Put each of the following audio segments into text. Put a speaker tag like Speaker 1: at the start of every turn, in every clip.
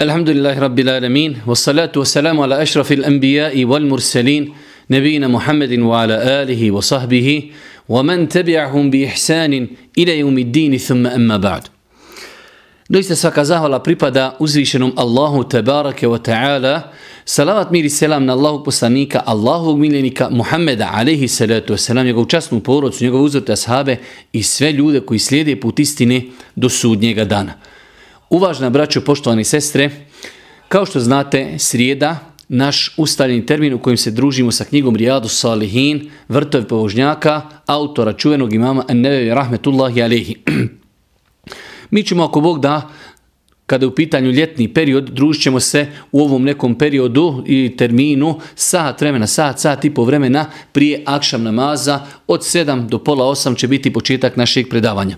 Speaker 1: Alhamdulillah, Rabbil alamin, Ve salatu ve selamu ala eşrafil enbiyai wal-mursalin, Nebina Muhammedin wa ala alihi wa sahbihi wa man tebi'ahum bi ihsanin ila yevmiddini thumma emma ba'd. Doista svaka zahvala pripada uzvišenom Allahu tebarake ve ta'ala. Salavat mir i selam na Allahu poslanika, Muhammada miljenika Muhammeda alaihi salatu wasalam, njegovu časnu porodcu, njegovu uzvrte sahabe i sve ljude koji slijede put istine do sudnjega dana. Uvažna braćo, poštovani sestre, kao što znate, srijeda, naš ustaljeni termin u kojem se družimo sa knjigom Rijadu Salihin, vrtove povožnjaka, autora čuvenog imama Ennevevi Rahmetullahi Alehi. Mi ćemo, ako Bog da, kada je u pitanju ljetni period, družit ćemo se u ovom nekom periodu i terminu sat vremena, sat, sat i po vremena prije akšam namaza. Od 7 do pola 8 će biti početak našeg predavanja.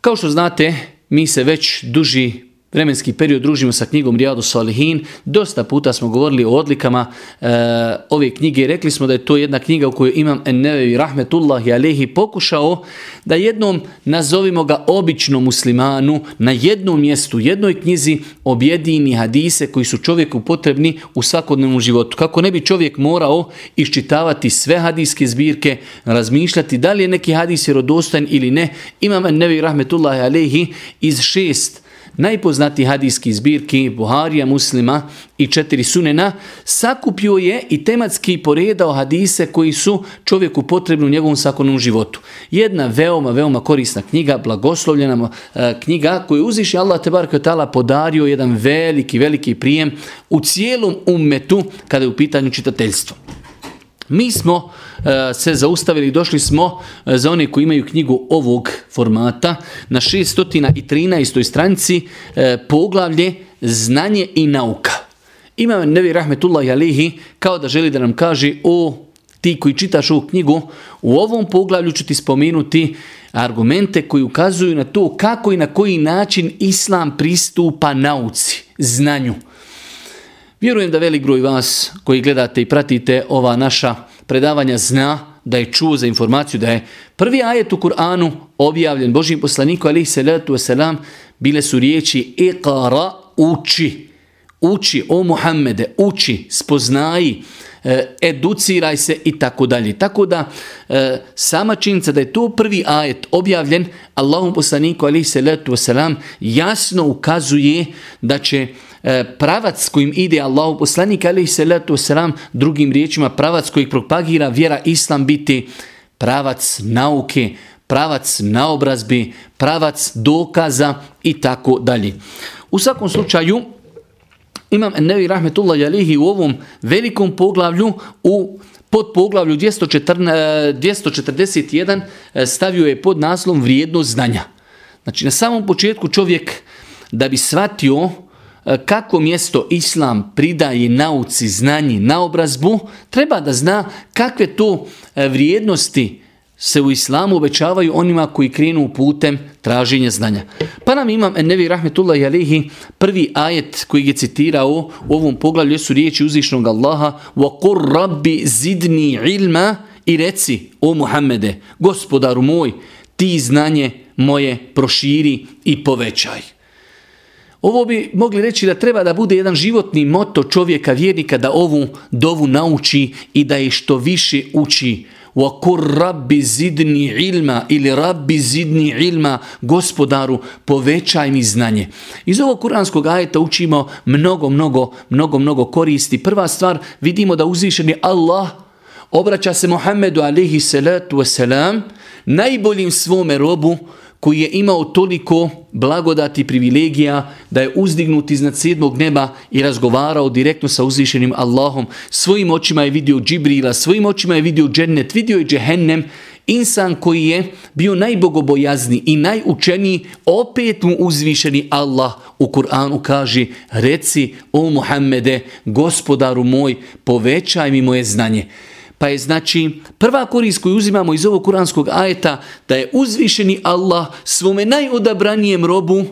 Speaker 1: Kao što znate, mi se već duži vremenski period družimo sa knjigom Rijadu Salihin. Dosta puta smo govorili o odlikama e, ove knjige. Rekli smo da je to jedna knjiga u kojoj imam Ennevevi Rahmetullahi Alehi pokušao da jednom, nazovimo ga običnom muslimanu, na jednom mjestu, jednoj knjizi objedini hadise koji su čovjeku potrebni u svakodnevnom životu. Kako ne bi čovjek morao iščitavati sve hadijske zbirke, razmišljati da li je neki hadis vjerodostojan ili ne. Imam Ennevevi Rahmetullahi Alehi iz šest najpoznatiji hadijski zbirki Buharija, Muslima i četiri sunena, sakupio je i tematski poredao hadise koji su čovjeku potrebni u njegovom svakodnevnom životu. Jedna veoma, veoma korisna knjiga, blagoslovljena e, knjiga koju uziši Allah te tala podario jedan veliki, veliki prijem u cijelom ummetu kada je u pitanju čitateljstvo. Mi smo e, se zaustavili, došli smo e, za one koji imaju knjigu ovog formata na 613. stranici e, poglavlje Znanje i nauka. Imam Nevi Rahmetullah Alihi kao da želi da nam kaže o ti koji čitaš ovu knjigu, u ovom poglavlju ću ti spomenuti argumente koji ukazuju na to kako i na koji način Islam pristupa nauci, znanju. Vjerujem da velik broj vas koji gledate i pratite ova naša predavanja zna da je čuo za informaciju da je prvi ajet u Kur'anu objavljen Božim poslaniku alaihi salatu wasalam bile su riječi Iqara uči. Uči o Muhammede, uči, spoznaji, e, educiraj se i tako dalje. Tako da e, sama činjenica da je to prvi ajet objavljen Allahum poslaniku alaihi salatu wasalam jasno ukazuje da će pravac kojim ide Allahu poslanik alaihi salatu wasalam, drugim riječima pravac kojeg propagira vjera Islam biti pravac nauke, pravac naobrazbi, pravac dokaza i tako dalje. U svakom slučaju, Imam Nevi Rahmetullah Jalihi u ovom velikom poglavlju u pod poglavlju 241 e, stavio je pod naslom vrijednost znanja. Znači na samom početku čovjek da bi shvatio E, kako mjesto islam pridaje nauci, znanji, naobrazbu, treba da zna kakve to e, vrijednosti se u islamu obećavaju onima koji krenu putem traženja znanja. Pa nam imam Nevi Rahmetullah Jalehi prvi ajet koji je citirao u ovom poglavlju su riječi uzvišnog Allaha وَقُرْ رَبِّ zidni ilma i reci o Muhammede, gospodaru moj, ti znanje moje proširi i povećaj. Ovo bi mogli reći da treba da bude jedan životni moto čovjeka vjernika da ovu dovu nauči i da je što više uči. وَقُرْ rabbi zidni ilma ili rabbi zidni ilma gospodaru povećaj mi znanje. Iz ovog kuranskog ajeta učimo mnogo, mnogo, mnogo, mnogo koristi. Prva stvar vidimo da uzvišeni Allah obraća se Muhammedu alihi salatu wasalam najboljim svome robu koji je imao toliko blagodati privilegija da je uzdignut iznad sedmog neba i razgovarao direktno sa uzvišenim Allahom. Svojim očima je vidio Džibrila, svojim očima je vidio džennet, vidio je džehennem. Insan koji je bio najbogobojazni i najučeniji, opet mu uzvišeni Allah u Kur'anu kaže reci o Muhammede, gospodaru moj, povećaj mi moje znanje. Pa je znači prva korist koju uzimamo iz ovog kuranskog ajeta da je uzvišeni Allah svome najodabranijem robu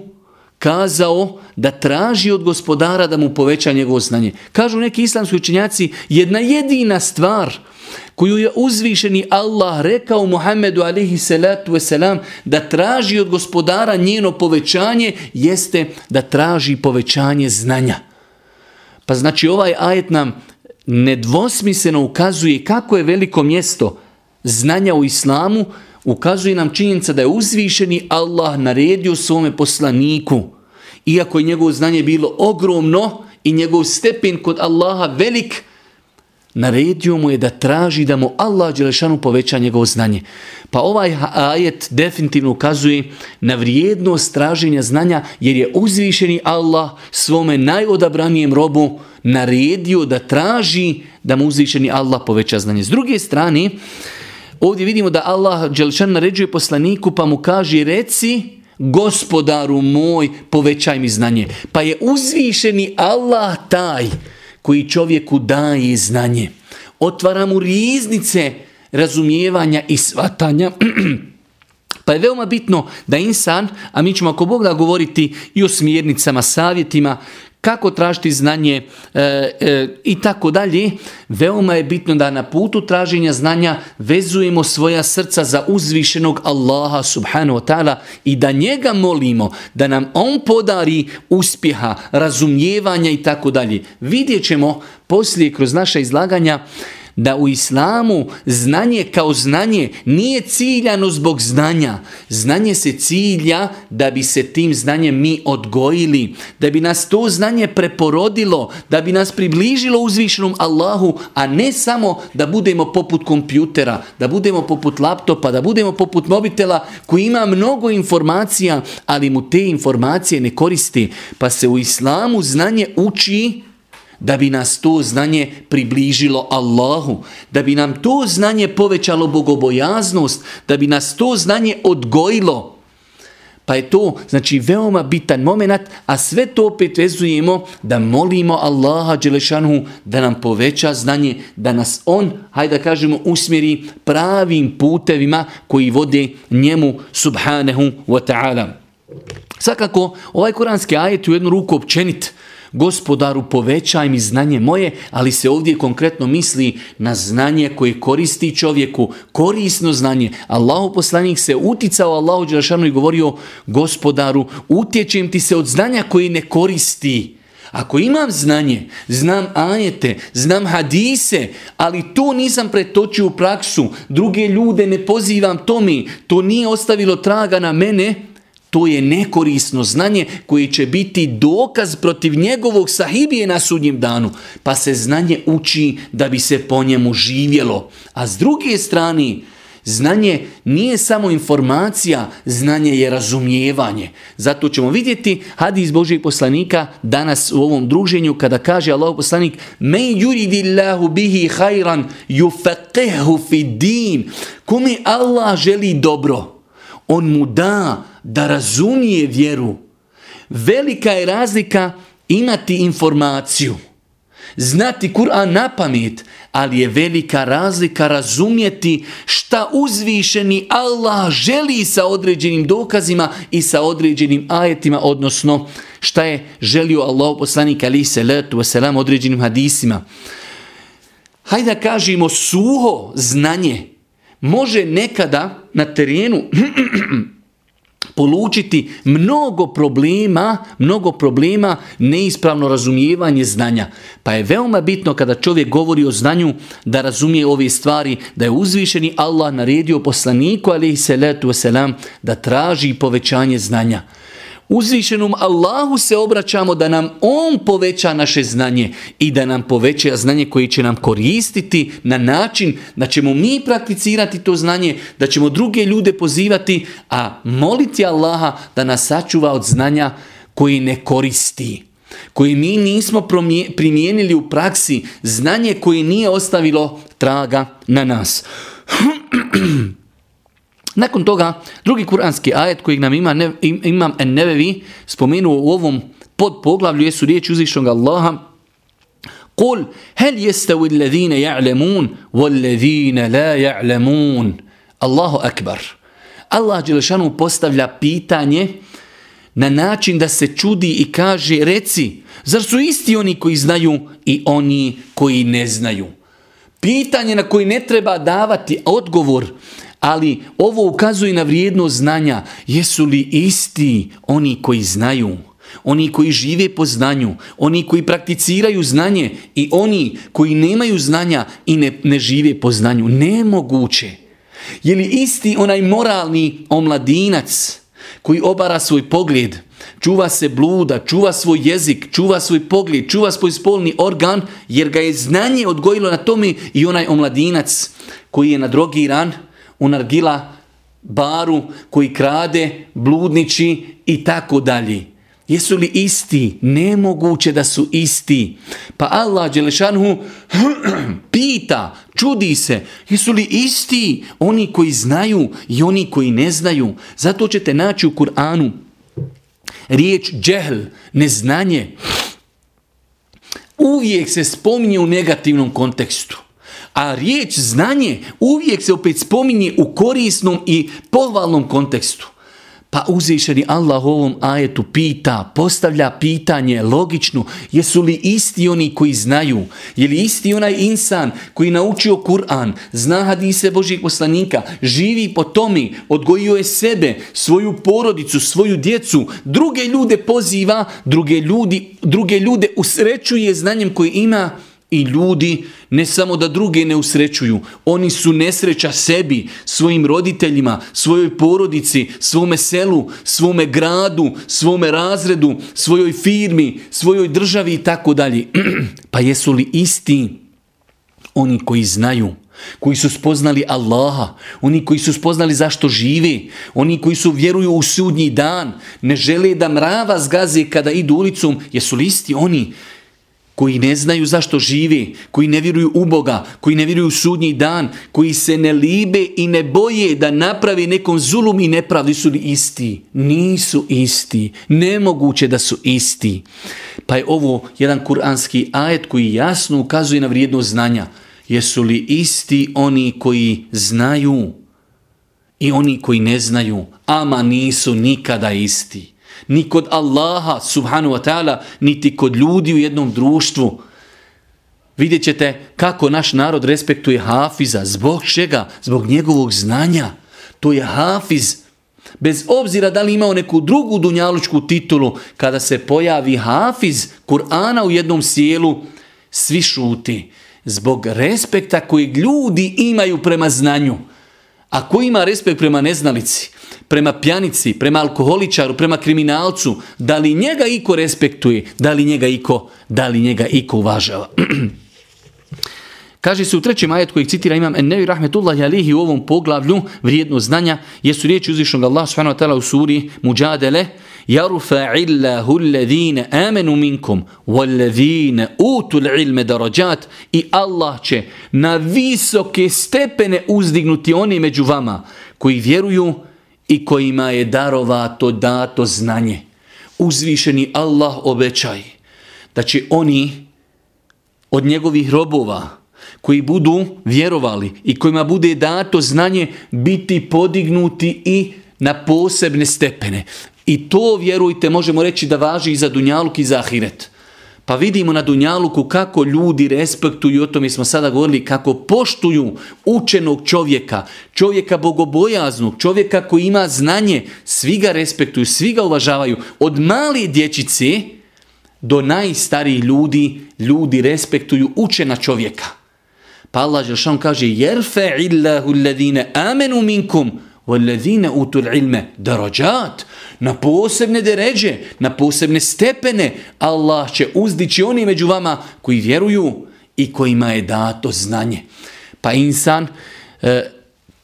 Speaker 1: kazao da traži od gospodara da mu poveća njegovo znanje. Kažu neki islamski učenjaci, jedna jedina stvar koju je uzvišeni Allah rekao Muhammedu alihi salatu wasalam da traži od gospodara njeno povećanje jeste da traži povećanje znanja. Pa znači ovaj ajet nam nedvosmisleno ukazuje kako je veliko mjesto znanja u islamu, ukazuje nam činjenica da je uzvišeni Allah naredio svome poslaniku, iako je njegovo znanje bilo ogromno i njegov stepen kod Allaha velik, naredio mu je da traži da mu Allah Đelešanu poveća njegovo znanje. Pa ovaj ajet definitivno ukazuje na vrijednost traženja znanja jer je uzvišeni Allah svome najodabranijem robu naredio da traži da mu uzvišeni Allah poveća znanje. S druge strane, ovdje vidimo da Allah Đelešan naređuje poslaniku pa mu kaže reci gospodaru moj povećaj mi znanje. Pa je uzvišeni Allah taj koji čovjeku daje znanje. Otvara mu riznice razumijevanja i svatanja. Pa je veoma bitno da insan, a mi ćemo ako Bog da govoriti i o smjernicama, savjetima, kako tražiti znanje e, e, i tako dalje, veoma je bitno da na putu traženja znanja vezujemo svoja srca za uzvišenog Allaha subhanahu wa ta'ala i da njega molimo da nam on podari uspjeha, razumijevanja i tako dalje. Vidjet ćemo poslije kroz naša izlaganja da u islamu znanje kao znanje nije ciljano zbog znanja. Znanje se cilja da bi se tim znanjem mi odgojili, da bi nas to znanje preporodilo, da bi nas približilo uzvišenom Allahu, a ne samo da budemo poput kompjutera, da budemo poput laptopa, da budemo poput mobitela koji ima mnogo informacija, ali mu te informacije ne koristi. Pa se u islamu znanje uči da bi nas to znanje približilo Allahu, da bi nam to znanje povećalo bogobojaznost, da bi nas to znanje odgojilo. Pa je to znači veoma bitan moment, a sve to opet vezujemo da molimo Allaha Đelešanu da nam poveća znanje, da nas On, hajde da kažemo, usmjeri pravim putevima koji vode njemu subhanahu wa ta'ala. Svakako, ovaj kuranski ajet u jednu ruku općenit, gospodaru povećaj mi znanje moje, ali se ovdje konkretno misli na znanje koje koristi čovjeku, korisno znanje. Allahu poslanik se uticao Allahu Đelšanu i govorio gospodaru utječem ti se od znanja koji ne koristi. Ako imam znanje, znam ajete, znam hadise, ali to nisam pretočio u praksu, druge ljude ne pozivam to mi, to nije ostavilo traga na mene, to je nekorisno znanje koji će biti dokaz protiv njegovog sahibije na sudnjem danu. Pa se znanje uči da bi se po njemu živjelo. A s druge strane, znanje nije samo informacija, znanje je razumijevanje. Zato ćemo vidjeti hadis Božijeg poslanika danas u ovom druženju kada kaže Allah poslanik Men yuridillahu bihi hajran yufaqihu fi din. Kome Allah želi dobro, on mu da da razumije vjeru. Velika je razlika imati informaciju, znati Kur'an na pamet, ali je velika razlika razumjeti šta uzvišeni Allah želi sa određenim dokazima i sa određenim ajetima, odnosno šta je želio Allah poslanik ali se letu određenim hadisima. Hajde da kažemo suho znanje može nekada na terenu polučiti mnogo problema, mnogo problema neispravno razumijevanje znanja. Pa je veoma bitno kada čovjek govori o znanju da razumije ove stvari, da je uzvišeni Allah naredio poslaniku alaihi salatu wasalam da traži povećanje znanja. Uzvišenom Allahu se obraćamo da nam On poveća naše znanje i da nam poveća znanje koje će nam koristiti na način da ćemo mi prakticirati to znanje, da ćemo druge ljude pozivati, a moliti Allaha da nas sačuva od znanja koji ne koristi koji mi nismo primijenili u praksi, znanje koje nije ostavilo traga na nas. Nakon toga, drugi kuranski ajet kojeg nam ima, ne, imam nevevi spomenuo u ovom podpoglavlju jesu riječi uzvišnog Allaha Kul, hel jeste u alladhina ja'lemun, walladhina la ja'lemun. Allahu akbar. Allah Đelešanu postavlja pitanje na način da se čudi i kaže reci, zar su isti oni koji znaju i oni koji ne znaju? Pitanje na koji ne treba davati odgovor, ali ovo ukazuje na vrijednost znanja. Jesu li isti oni koji znaju? Oni koji žive po znanju, oni koji prakticiraju znanje i oni koji nemaju znanja i ne, ne žive po znanju. Nemoguće. Je li isti onaj moralni omladinac koji obara svoj pogled, čuva se bluda, čuva svoj jezik, čuva svoj pogled, čuva svoj spolni organ, jer ga je znanje odgojilo na tome i onaj omladinac koji je nadrogiran u nargila baru, koji krade, bludniči i tako dalje. Jesu li isti? Nemoguće da su isti. Pa Allah Đelešanhu pita, čudi se, jesu li isti oni koji znaju i oni koji ne znaju? Zato ćete naći u Kur'anu riječ džehl, neznanje. Uvijek se spominje u negativnom kontekstu. A riječ znanje uvijek se opet spominje u korisnom i pohvalnom kontekstu. Pa uzvišeni Allah ovom ajetu pita, postavlja pitanje logično, jesu li isti oni koji znaju? Je li isti onaj insan koji naučio Kur'an, zna hadise Božih poslanika, živi po tome, odgojio je sebe, svoju porodicu, svoju djecu, druge ljude poziva, druge, ljudi, druge ljude usrećuje znanjem koje ima, i ljudi ne samo da druge ne usrećuju, oni su nesreća sebi, svojim roditeljima, svojoj porodici, svome selu, svome gradu, svome razredu, svojoj firmi, svojoj državi i tako dalje. Pa jesu li isti oni koji znaju, koji su spoznali Allaha, oni koji su spoznali zašto žive, oni koji su vjeruju u sudnji dan, ne žele da mrava zgaze kada idu ulicom, jesu li isti oni koji ne znaju zašto živi, koji ne vjeruju u Boga, koji ne vjeruju u sudnji dan, koji se ne libe i ne boje da napravi nekom zulum i nepravdi su li isti. Nisu isti. Nemoguće da su isti. Pa je ovo jedan kuranski ajet koji jasno ukazuje na vrijednost znanja. Jesu li isti oni koji znaju i oni koji ne znaju, ama nisu nikada isti ni kod Allaha subhanahu wa ta'ala, niti kod ljudi u jednom društvu. Vidjet ćete kako naš narod respektuje Hafiza. Zbog čega? Zbog njegovog znanja. To je Hafiz. Bez obzira da li imao neku drugu dunjalučku titulu, kada se pojavi Hafiz Kur'ana u jednom sjelu, svi šuti. Zbog respekta kojeg ljudi imaju prema znanju. A ko ima respekt prema neznalici? prema pjanici, prema alkoholičaru, prema kriminalcu, da li njega iko respektuje, da li njega iko, da li njega iko uvažava. Kaže se u trećem ajetu kojeg citira imam Ennevi rahmetullahi alihi u ovom poglavlju vrijedno znanja jesu riječi uzvišnog Allah subhanahu u suri Mujadele يرفع الله الذين آمنوا منكم والذين أوتوا العلم درجات i Allah će na visoke stepene uzdignuti oni među vama koji vjeruju i kojima je darovato dato znanje. Uzvišeni Allah obećaj da će oni od njegovih robova koji budu vjerovali i kojima bude dato znanje biti podignuti i na posebne stepene. I to, vjerujte, možemo reći da važi i za Dunjaluk i za Ahiret. Pa vidimo na Dunjaluku kako ljudi respektuju, o tome smo sada govorili, kako poštuju učenog čovjeka, čovjeka bogobojaznog, čovjeka koji ima znanje, svi ga respektuju, svi ga uvažavaju. Od mali dječice do najstarijih ljudi, ljudi respektuju učena čovjeka. Pa Allah Žešan kaže, jerfe illahu alladine amenu minkum, وَالَّذِينَ utul ilme darajat na posebne deređe, na posebne stepene Allah će uzdići oni među vama koji vjeruju i kojima je dato znanje. Pa insan e,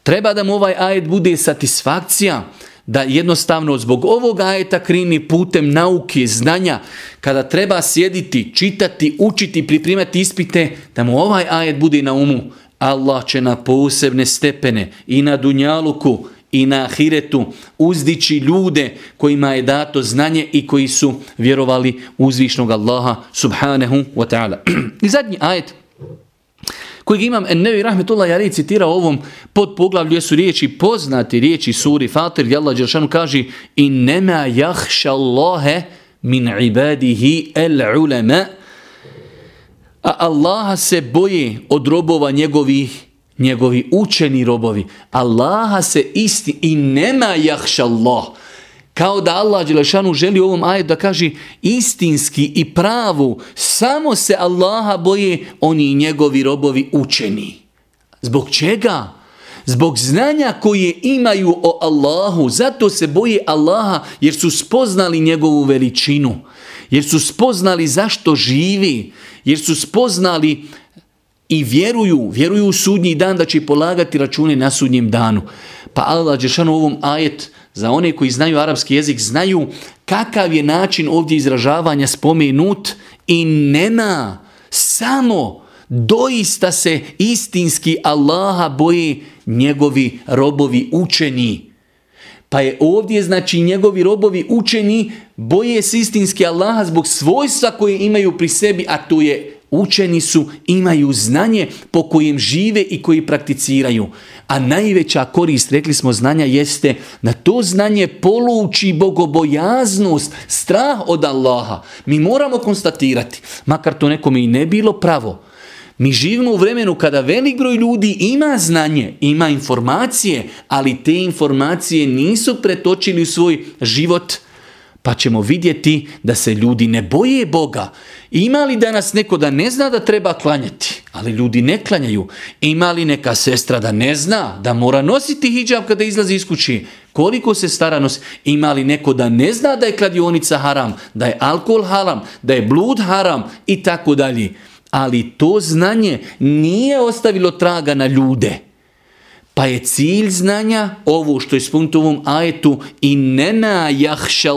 Speaker 1: treba da mu ovaj ajet bude satisfakcija da jednostavno zbog ovog ajeta krini putem nauke, znanja, kada treba sjediti, čitati, učiti, pripremati ispite, da mu ovaj ajet bude na umu. Allah će na posebne stepene i na Dunjaluku i na Ahiretu uzdići ljude kojima je dato znanje i koji su vjerovali uzvišnog Allaha subhanahu wa ta'ala. I zadnji ajet kojeg imam Ennevi Rahmetullah Jari citirao ovom pod poglavlju su riječi poznati riječi suri Fatir gdje Allah Đeršanu kaže i nema jahša Allahe min ibadihi el ulema a Allaha se boje od robova njegovih njegovi učeni robovi. Allaha se isti i nema jahša Allah. Kao da Allah Đelešanu želi u ovom ajetu da kaže istinski i pravu, samo se Allaha boje oni njegovi robovi učeni. Zbog čega? Zbog znanja koje imaju o Allahu, zato se boje Allaha jer su spoznali njegovu veličinu, jer su spoznali zašto živi, jer su spoznali i vjeruju, vjeruju u sudnji dan da će polagati račune na sudnjem danu. Pa Allah Đešanu ovom ajet za one koji znaju arapski jezik znaju kakav je način ovdje izražavanja spomenut i nema samo doista se istinski Allaha boje njegovi robovi učeni. Pa je ovdje znači njegovi robovi učeni boje se istinski Allaha zbog svojstva koje imaju pri sebi, a to je Učeni su, imaju znanje po kojem žive i koji prakticiraju. A najveća korist, rekli smo, znanja jeste da to znanje poluči bogobojaznost, strah od Allaha. Mi moramo konstatirati, makar to nekome i ne bilo pravo, mi živimo u vremenu kada velik broj ljudi ima znanje, ima informacije, ali te informacije nisu pretočili u svoj život, pa ćemo vidjeti da se ljudi ne boje Boga. Ima li danas neko da ne zna da treba klanjati, ali ljudi ne klanjaju? Ima li neka sestra da ne zna da mora nositi hijab kada izlazi iz kući? Koliko se stara nosi? Ima li neko da ne zna da je kladionica haram, da je alkohol haram, da je blud haram i tako dalje? Ali to znanje nije ostavilo traga na ljude. Pa je cilj znanja ovo što je spunto u ovom ajetu i nena jahša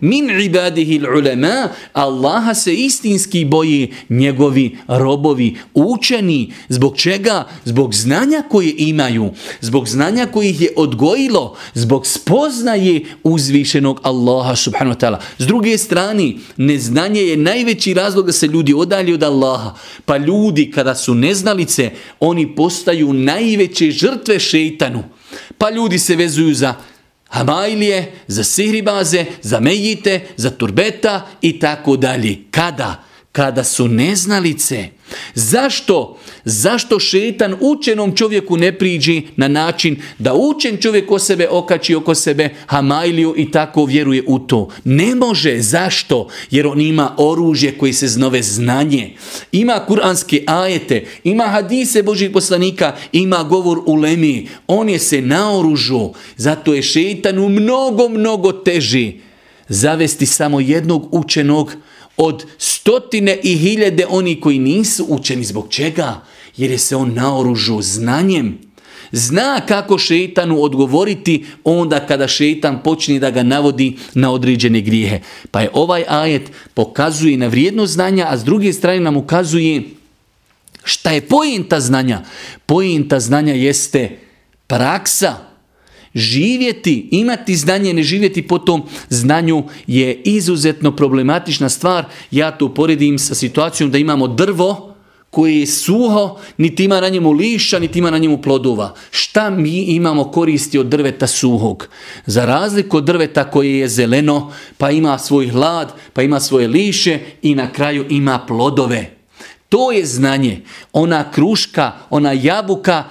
Speaker 1: min ibadihi ulema Allaha se istinski boji njegovi robovi učeni. Zbog čega? Zbog znanja koje imaju. Zbog znanja koje ih je odgojilo. Zbog spoznaje uzvišenog Allaha subhanahu wa ta'ala. S druge strane, neznanje je najveći razlog da se ljudi odalje od Allaha. Pa ljudi kada su neznalice, oni postaju najveće žrtve šeitanu. Pa ljudi se vezuju za hamajlije, za sihribaze, za mejite, za turbeta i tako dalje. Kada? Kada su neznalice. Zašto? Zašto šetan učenom čovjeku ne priđi na način da učen čovjek o sebe okači oko sebe hamajliju i tako vjeruje u to? Ne može. Zašto? Jer on ima oružje koji se znove znanje. Ima kuranske ajete, ima hadise Božih poslanika, ima govor u lemi. On je se naoružu. Zato je šetanu mnogo, mnogo teži zavesti samo jednog učenog od stotine i hiljade oni koji nisu učeni. Zbog čega? Jer je se on naoružio znanjem. Zna kako šeitanu odgovoriti onda kada šeitan počne da ga navodi na određene grijehe. Pa je ovaj ajet pokazuje na vrijednost znanja, a s druge strane nam ukazuje šta je pojenta znanja. Pojenta znanja jeste praksa Živjeti, imati znanje, ne živjeti po tom znanju je izuzetno problematična stvar. Ja to uporedim sa situacijom da imamo drvo koje je suho, niti ima na njemu liša, niti ima na njemu plodova. Šta mi imamo koristi od drveta suhog? Za razliku od drveta koje je zeleno, pa ima svoj hlad, pa ima svoje liše i na kraju ima plodove. To je znanje. Ona kruška, ona jabuka,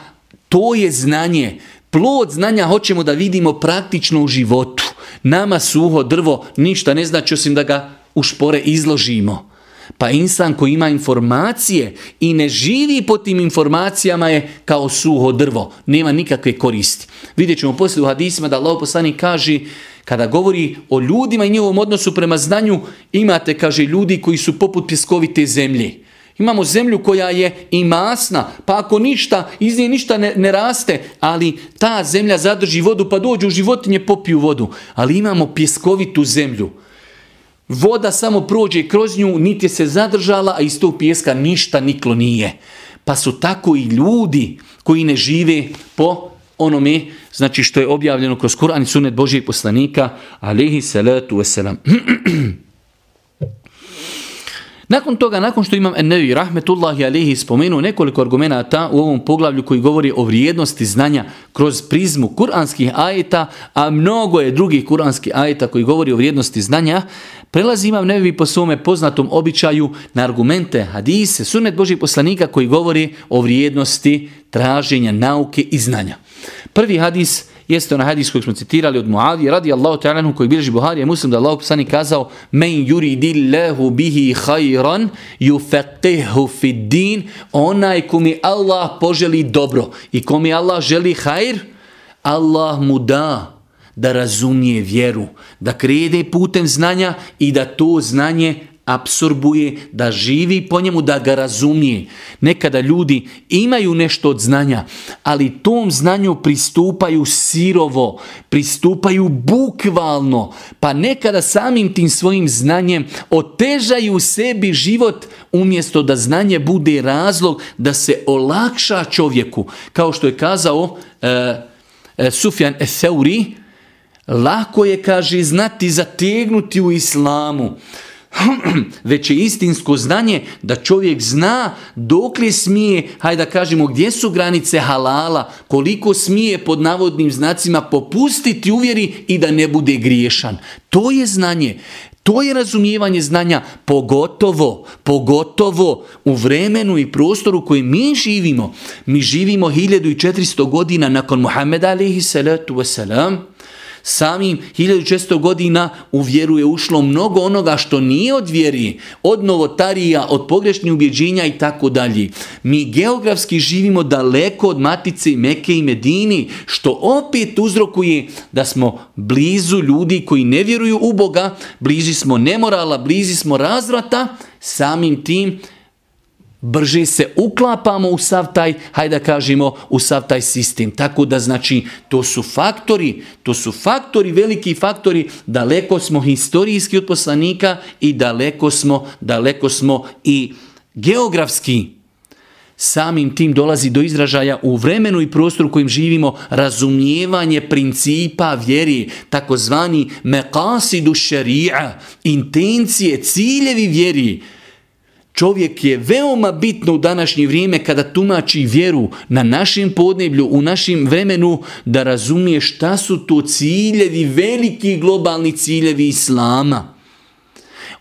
Speaker 1: to je znanje. Plod znanja hoćemo da vidimo praktično u životu. Nama suho drvo ništa ne znači osim da ga u špore izložimo. Pa insan koji ima informacije i ne živi po tim informacijama je kao suho drvo. Nema nikakve koristi. Vidjet ćemo poslije u hadisima da Allah poslanik kaže kada govori o ljudima i njihovom odnosu prema znanju imate, kaže, ljudi koji su poput pjeskovite zemlje. Imamo zemlju koja je i masna, pa ako ništa, iz nje ništa ne, ne raste, ali ta zemlja zadrži vodu, pa dođu životinje, popiju vodu. Ali imamo pjeskovitu zemlju. Voda samo prođe kroz nju, niti se zadržala, a iz tog pjeska ništa niklo nije. Pa su tako i ljudi koji ne žive po onome, znači što je objavljeno kroz Kur'an i sunet Božijeg poslanika, alihi salatu wasalam. Nakon toga, nakon što imam Ennevi Rahmetullahi Alihi spomenuo nekoliko argumenata u ovom poglavlju koji govori o vrijednosti znanja kroz prizmu kuranskih ajeta, a mnogo je drugih kuranskih ajeta koji govori o vrijednosti znanja, prelazi imam Nevi po svome poznatom običaju na argumente hadise, sunet Božih poslanika koji govori o vrijednosti traženja nauke i znanja. Prvi hadis jeste onaj hadis koji smo citirali od Muadije radi Allahu ta'ala koji bilježi Buhari muslim da Allah poslanik kazao men yuridillahu bihi khayran yufaqihu fid din onaj mi Allah poželi dobro i mi Allah želi hajr Allah mu da da razumije vjeru, da krede putem znanja i da to znanje apsorbuje, da živi po njemu, da ga razumije. Nekada ljudi imaju nešto od znanja, ali tom znanju pristupaju sirovo, pristupaju bukvalno, pa nekada samim tim svojim znanjem otežaju sebi život umjesto da znanje bude razlog da se olakša čovjeku. Kao što je kazao uh, Sufjan Eseuri, lako je, kaže, znati zategnuti u islamu. već je istinsko znanje da čovjek zna dok li smije, hajde da kažemo gdje su granice halala, koliko smije pod navodnim znacima popustiti uvjeri i da ne bude griješan. To je znanje. To je razumijevanje znanja, pogotovo, pogotovo u vremenu i prostoru u kojem mi živimo. Mi živimo 1400 godina nakon Muhammeda alaihi salatu wasalam, Samim 1600 godina u vjeru je ušlo mnogo onoga što nije od vjeri, od novotarija, od pogrešnih ubjeđenja i tako dalje. Mi geografski živimo daleko od Matice Meke i Medini, što opet uzrokuje da smo blizu ljudi koji ne vjeruju u Boga, bliži smo nemorala, bliži smo razvrata, samim tim brže se uklapamo u sav taj, hajde da kažemo, u sav taj sistem. Tako da znači, to su faktori, to su faktori, veliki faktori, daleko smo historijski od poslanika i daleko smo, daleko smo i geografski. Samim tim dolazi do izražaja u vremenu i prostoru kojim živimo razumijevanje principa vjeri, takozvani meqasidu šarija, intencije, ciljevi vjeri, Čovjek je veoma bitno u današnje vrijeme kada tumači vjeru na našem podneblju, u našem vremenu, da razumije šta su to ciljevi, veliki globalni ciljevi Islama.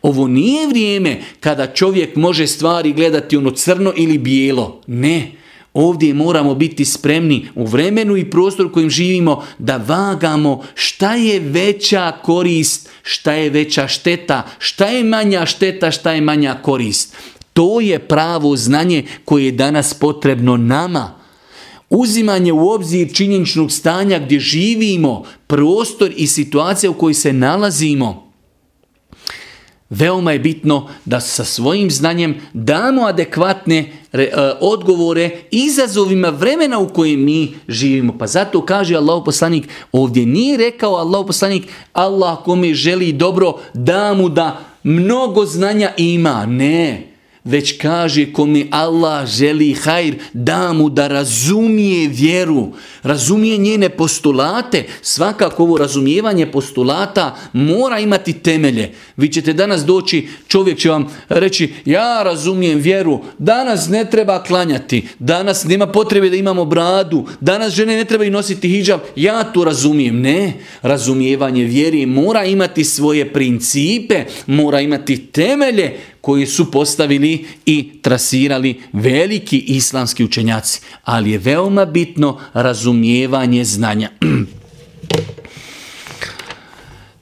Speaker 1: Ovo nije vrijeme kada čovjek može stvari gledati ono crno ili bijelo. Ne. Ovdje moramo biti spremni u vremenu i prostoru kojim živimo da vagamo šta je veća korist, šta je veća šteta, šta je manja šteta, šta je manja korist. To je pravo znanje koje je danas potrebno nama. Uzimanje u obzir činjeničnog stanja gdje živimo, prostor i situacija u kojoj se nalazimo – Veoma je bitno da sa svojim znanjem damo adekvatne re, e, odgovore izazovima vremena u kojem mi živimo. Pa zato kaže Allah poslanik, ovdje nije rekao Allah poslanik, Allah kome želi dobro, da mu da mnogo znanja ima. Ne, već kaže ko mi Allah želi hajr, da mu da razumije vjeru, razumije njene postulate. Svakako ovo razumijevanje postulata mora imati temelje. Vi ćete danas doći, čovjek će vam reći, ja razumijem vjeru, danas ne treba klanjati, danas nema potrebe da imamo bradu, danas žene ne trebaju nositi hijab, ja to razumijem. Ne, razumijevanje vjeri mora imati svoje principe, mora imati temelje koji su postavili i trasirali veliki islamski učenjaci. Ali je veoma bitno razumijevanje znanja.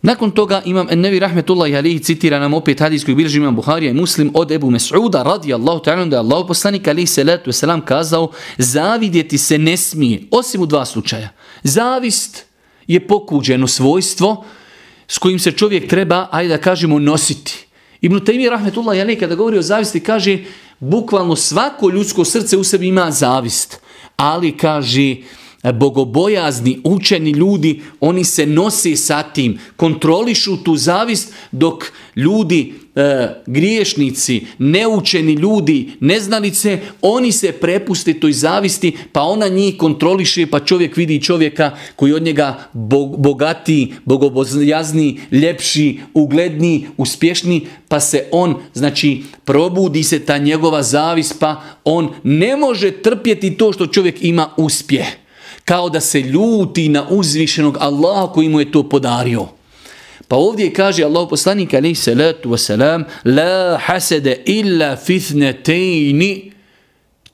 Speaker 1: Nakon toga imam Ennevi Rahmetullahi alihi citira nam opet hadis koji bilježi imam Buharija i Muslim od Ebu Mes'uda radijallahu ta'ala da je Allah poslanik alihi salatu wasalam kazao zavidjeti se ne smije osim u dva slučaja. Zavist je pokuđeno svojstvo s kojim se čovjek treba, ajde da kažemo, nositi. Ibn Taymi rahmetullah jale kada govori o zavisti kaže bukvalno svako ljudsko srce u sebi ima zavist. Ali kaže bogobojazni, učeni ljudi, oni se nose sa tim, kontrolišu tu zavist dok ljudi, e, griješnici, neučeni ljudi, neznalice, oni se prepuste toj zavisti pa ona njih kontroliše pa čovjek vidi čovjeka koji od njega bogatiji, bogobojazni, ljepši, ugledniji, uspješni pa se on, znači probudi se ta njegova zavist pa on ne može trpjeti to što čovjek ima uspjeh kao da se ljuti na uzvišenog Allaha koji mu je to podario. Pa ovdje kaže Allah poslanik alaihi salatu wasalam La hasede illa fithnetejni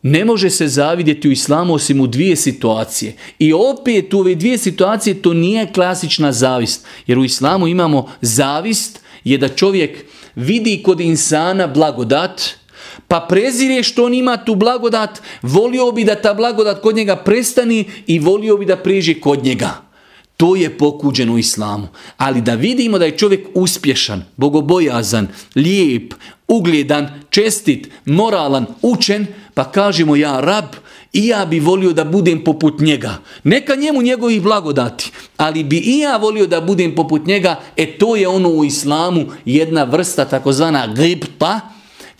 Speaker 1: ne može se zavidjeti u islamu osim u dvije situacije. I opet u ove dvije situacije to nije klasična zavist. Jer u islamu imamo zavist je da čovjek vidi kod insana blagodat, pa prezire što on ima tu blagodat, volio bi da ta blagodat kod njega prestani i volio bi da prijeđe kod njega. To je pokuđeno u islamu. Ali da vidimo da je čovjek uspješan, bogobojazan, lijep, ugljedan, čestit, moralan, učen, pa kažemo ja rab, i ja bi volio da budem poput njega. Neka njemu njegovih blagodati, ali bi i ja volio da budem poput njega, e to je ono u islamu jedna vrsta takozvana gripta,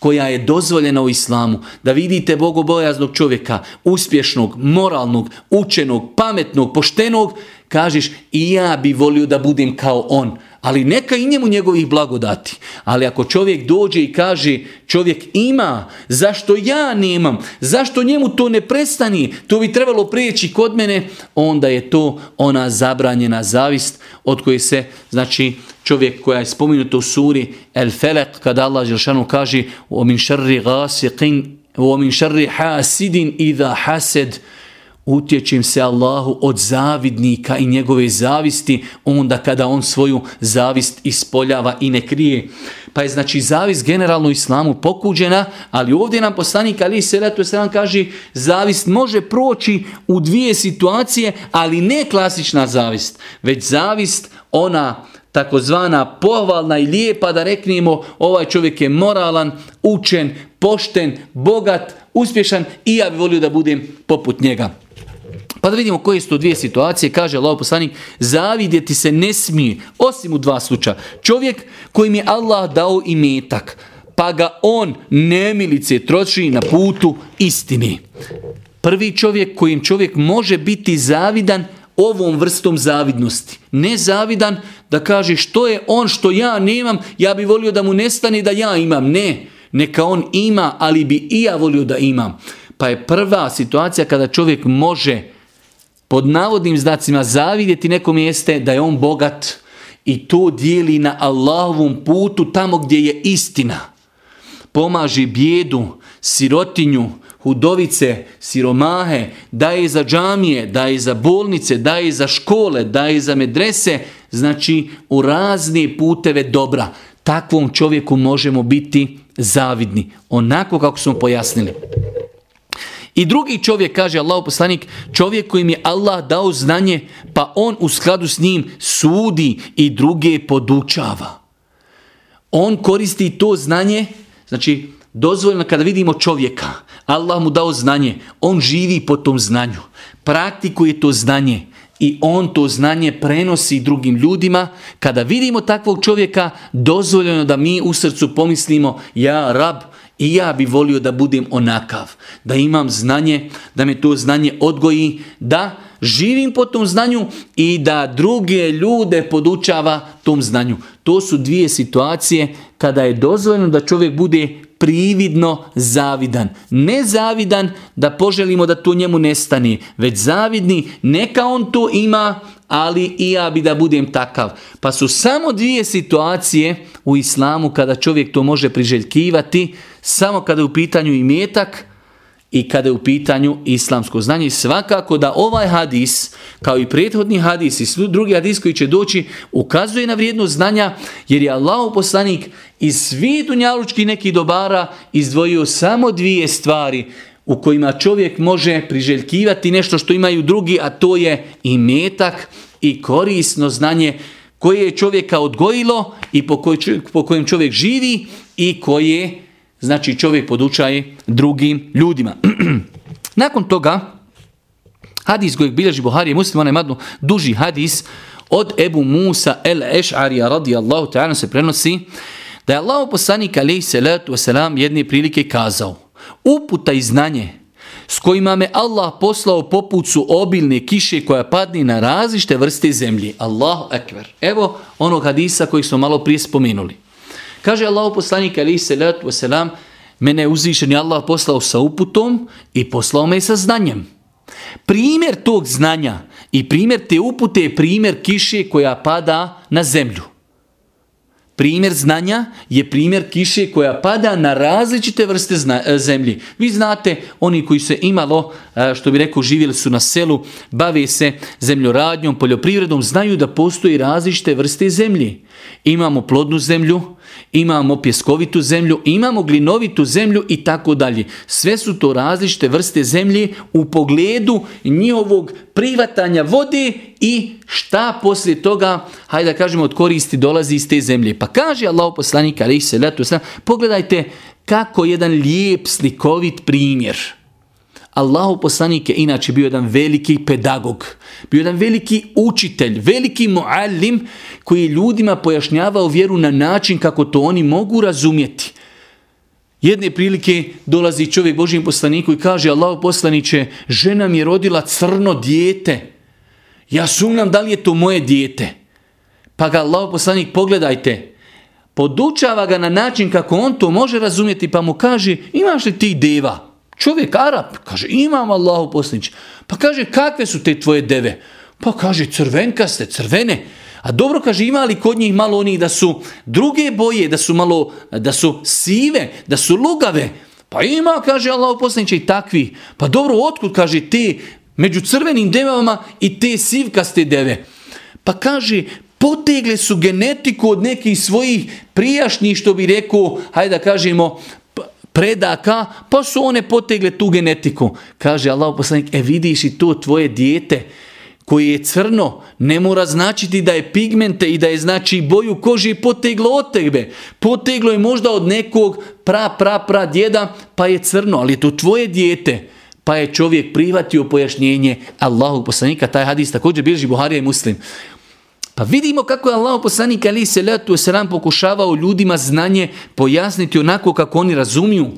Speaker 1: koja je dozvoljena u islamu. Da vidite bogobojaznog čovjeka, uspješnog, moralnog, učenog, pametnog, poštenog, kažeš i ja bi volio da budem kao on. Ali neka i njemu njegovih blagodati. Ali ako čovjek dođe i kaže čovjek ima, zašto ja nemam, zašto njemu to ne prestani, to bi trebalo prijeći kod mene, onda je to ona zabranjena zavist od koje se, znači, čovjek koja je spomenuta u suri El Felek, kada Allah Želšanu kaže o min šarri gasiqin, o min šarri hasidin idha hased, utječem se Allahu od zavidnika i njegove zavisti onda kada on svoju zavist ispoljava i ne krije. Pa je znači zavist generalno islamu pokuđena, ali ovdje nam poslanik Ali Selatu Selam kaže zavist može proći u dvije situacije, ali ne klasična zavist, već zavist ona takozvana pohvalna i lijepa da reknemo ovaj čovjek je moralan, učen, pošten, bogat, uspješan i ja bih volio da budem poput njega. Pa da vidimo koje su to dvije situacije. Kaže Allah poslanik, zavidjeti se ne smije, osim u dva slučaja. Čovjek kojim je Allah dao imetak, pa ga on nemilice troši na putu istini. Prvi čovjek kojim čovjek može biti zavidan ovom vrstom zavidnosti. Ne zavidan da kaže što je on što ja nemam, ja bi volio da mu nestane da ja imam. Ne, neka on ima, ali bi i ja volio da imam. Pa je prva situacija kada čovjek može pod navodnim znacima zavidjeti nekom jeste da je on bogat i to dijeli na Allahovom putu tamo gdje je istina. Pomaži bijedu, sirotinju, hudovice, siromahe, daje za džamije, daje za bolnice, daje za škole, daje za medrese, znači u razne puteve dobra. Takvom čovjeku možemo biti zavidni, onako kako smo pojasnili. I drugi čovjek, kaže Allah poslanik, čovjek kojim je Allah dao znanje, pa on u skladu s njim sudi i druge podučava. On koristi to znanje, znači dozvoljeno kada vidimo čovjeka, Allah mu dao znanje, on živi po tom znanju, praktikuje to znanje. I on to znanje prenosi drugim ljudima. Kada vidimo takvog čovjeka, dozvoljeno da mi u srcu pomislimo, ja rab, i ja bi volio da budem onakav, da imam znanje, da me to znanje odgoji, da živim po tom znanju i da druge ljude podučava tom znanju. To su dvije situacije kada je dozvoljeno da čovjek bude prividno zavidan. Ne zavidan da poželimo da to njemu nestane, već zavidni, neka on to ima, ali i ja bi da budem takav. Pa su samo dvije situacije u islamu kada čovjek to može priželjkivati, samo kada je u pitanju imetak i kada je u pitanju islamsko znanje. Svakako da ovaj hadis, kao i prethodni hadis i drugi hadis koji će doći, ukazuje na vrijednost znanja, jer je Allah poslanik iz svih dunjalučkih nekih dobara izdvojio samo dvije stvari u kojima čovjek može priželjkivati nešto što imaju drugi, a to je imetak i korisno znanje koje je čovjeka odgojilo i po, po kojem čovjek živi i koje znači čovjek podučaje drugim ljudima. Nakon toga Hadis kojeg bilježi Buhari je muslim, onaj madno duži hadis od Ebu Musa el Eš'arija radijallahu ta'ala se prenosi da je Allah poslanik alaihi salatu wasalam jedne prilike kazao uputa i znanje s kojima me Allah poslao poput su obilne kiše koja padne na različite vrste zemlje. Allahu ekber. Evo onog hadisa koji smo malo prije spomenuli. Kaže Allah poslanik alaihi salatu wasalam mene je Allah poslao sa uputom i poslao me sa znanjem. Primjer tog znanja i primjer te upute je primjer kiše koja pada na zemlju. Primjer znanja je primjer kiše koja pada na različite vrste e, zemlji. Vi znate, oni koji se imalo, e, što bi rekao, živjeli su na selu, bave se zemljoradnjom, poljoprivredom, znaju da postoji različite vrste zemlji. Imamo plodnu zemlju, imamo pjeskovitu zemlju, imamo glinovitu zemlju i tako dalje. Sve su to različite vrste zemlje u pogledu njihovog privatanja vode i šta poslije toga, hajde da kažemo, od koristi dolazi iz te zemlje. Pa kaže Allah poslanik, ali se pogledajte kako jedan lijep slikovit primjer – Allahu poslanik je inače bio jedan veliki pedagog, bio jedan veliki učitelj, veliki muallim koji je ljudima pojašnjavao vjeru na način kako to oni mogu razumjeti. Jedne prilike dolazi čovjek Božijem poslaniku i kaže Allahu poslaniće, žena mi je rodila crno dijete. Ja sumnjam da li je to moje dijete. Pa ga Allahu poslanik pogledajte, podučava ga na način kako on to može razumjeti pa mu kaže imaš li ti deva? Čovjek Arab, kaže, imam Allahu poslanić. Pa kaže, kakve su te tvoje deve? Pa kaže, crvenkaste, crvene. A dobro kaže, ima li kod njih malo onih da su druge boje, da su malo, da su sive, da su lugave? Pa ima, kaže Allah poslanić, i takvi. Pa dobro, otkud, kaže, te među crvenim devama i te sivkaste deve? Pa kaže, potegle su genetiku od nekih svojih prijašnjih, što bi rekao, hajde da kažemo, predaka, pa su one potegle tu genetiku. Kaže Allah poslanik, e vidiš i to tvoje dijete koje je crno, ne mora značiti da je pigmente i da je znači boju kože poteglo od tebe. Poteglo je možda od nekog pra, pra, pra djeda, pa je crno, ali je to tvoje dijete. Pa je čovjek prihvatio pojašnjenje Allahu poslanika. Taj hadis također bilži Buharija i Muslim. Pa vidimo kako je Allah poslanik ali se letu selam pokušavao ljudima znanje pojasniti onako kako oni razumiju.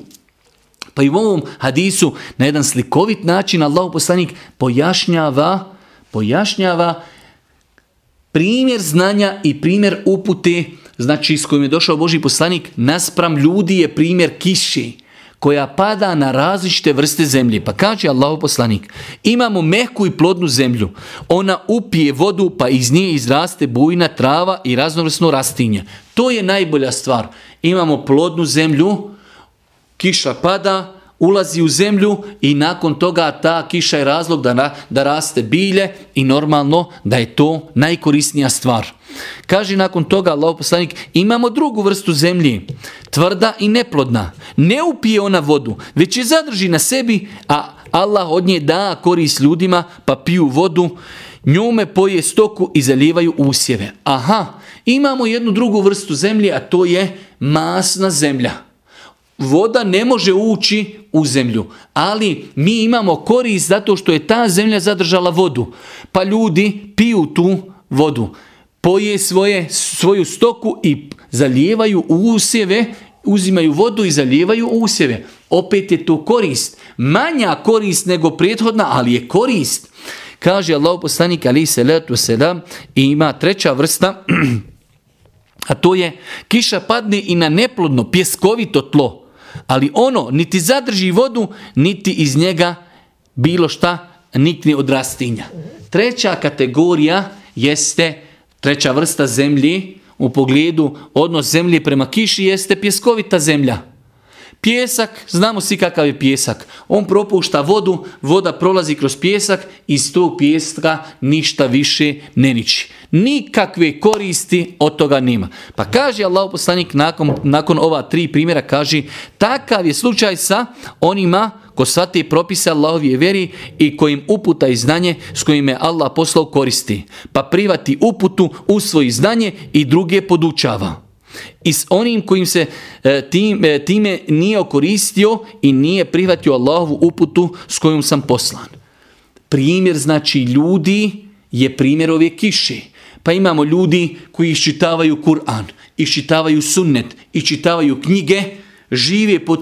Speaker 1: Pa i u ovom hadisu na jedan slikovit način Allah poslanik pojašnjava, pojašnjava primjer znanja i primjer upute, znači s kojim je došao Boži poslanik, naspram ljudi je primjer kiši koja pada na različite vrste zemlje. Pa kaže Allah poslanik, imamo mehku i plodnu zemlju. Ona upije vodu pa iz nje izraste bujna trava i raznovrsno rastinje. To je najbolja stvar. Imamo plodnu zemlju, kiša pada, ulazi u zemlju i nakon toga ta kiša je razlog da, da raste bilje i normalno da je to najkorisnija stvar. Kaže nakon toga Allah poslanik, imamo drugu vrstu zemlje, tvrda i neplodna. Ne upije ona vodu, već je zadrži na sebi, a Allah od nje da korist ljudima, pa piju vodu, njome poje stoku i zalijevaju usjeve. Aha, imamo jednu drugu vrstu zemlje, a to je masna zemlja. Voda ne može ući u zemlju, ali mi imamo korist zato što je ta zemlja zadržala vodu. Pa ljudi piju tu vodu poje svoje, svoju stoku i zalijevaju usjeve, uzimaju vodu i zalijevaju usjeve. Opet je to korist. Manja korist nego prethodna, ali je korist. Kaže Allah poslanik ali se letu selam i ima treća vrsta, a to je kiša padne i na neplodno, pjeskovito tlo. Ali ono niti zadrži vodu, niti iz njega bilo šta nikne od rastinja. Treća kategorija jeste Treća vrsta zemlji u pogledu odnos zemlje prema kiši jeste pjeskovita zemlja. Pjesak, znamo svi kakav je pjesak. On propušta vodu, voda prolazi kroz pjesak i iz tog pjeska ništa više ne niči. Nikakve koristi od toga nema. Pa kaže Allah poslanik nakon, nakon ova tri primjera, kaže takav je slučaj sa onima ko shvati propise Allahovije vjeri i kojim uputa i znanje s kojim je Allah poslao koristi. Pa privati uputu, usvoji znanje i druge podučava. I s onim kojim se e, tim, e, time nije okoristio i nije prihvatio Allahovu uputu s kojom sam poslan. primjer znači ljudi je primjer ove kiše. Pa imamo ljudi koji iščitavaju Kur'an, iščitavaju sunnet, iščitavaju knjige, žive po,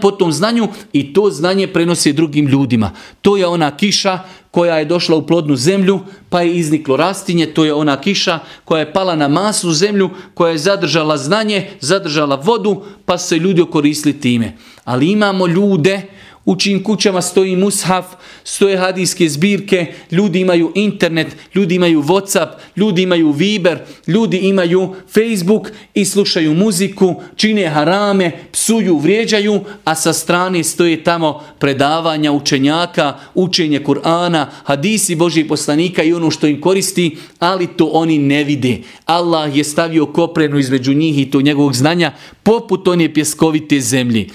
Speaker 1: po tom znanju i to znanje prenose drugim ljudima. To je ona kiša koja je došla u plodnu zemlju, pa je izniklo rastinje, to je ona kiša koja je pala na masnu zemlju, koja je zadržala znanje, zadržala vodu, pa se ljudi okoristili time. Ali imamo ljude u čijim kućama stoji mushaf, stoje hadijske zbirke, ljudi imaju internet, ljudi imaju Whatsapp, ljudi imaju Viber, ljudi imaju Facebook i slušaju muziku, čine harame, psuju, vrijeđaju, a sa strane stoje tamo predavanja učenjaka, učenje Kur'ana, hadisi Božih poslanika i ono što im koristi, ali to oni ne vide. Allah je stavio koprenu između njih i to njegovog znanja poput one pjeskovite zemlji.